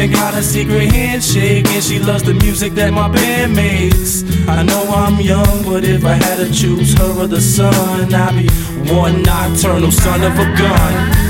Even got a secret handshake, and she loves the music that my band makes. I know I'm young, but if I had to choose her or the sun, I'd be one nocturnal son of a gun.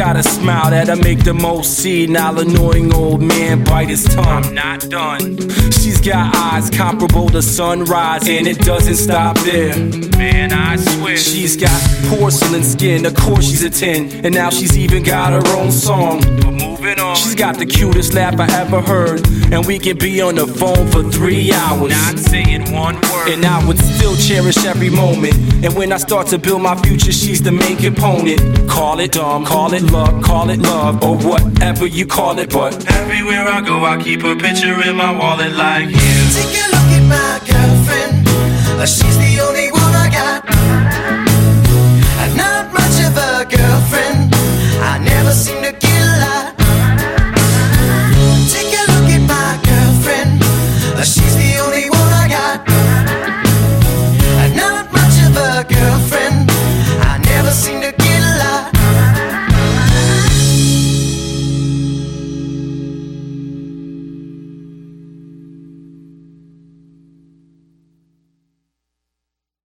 got a smile that'll make the most senile, annoying old man bite his tongue. I'm not done. She's got eyes comparable to sunrise, and it doesn't stop there. Man, I swear. She's got porcelain skin, of course she's a 10, and now she's even got her own song. But moving on. She's got the cutest laugh I ever heard, and we can be on the phone for three hours. Not saying one word. And I would still cherish every moment. And when I start to build my future, she's the main component. Call it dumb, call it luck, call it love, or whatever you call it. But everywhere I go, I keep a picture in my wallet like you. Take a look at my girlfriend. Uh, She's the only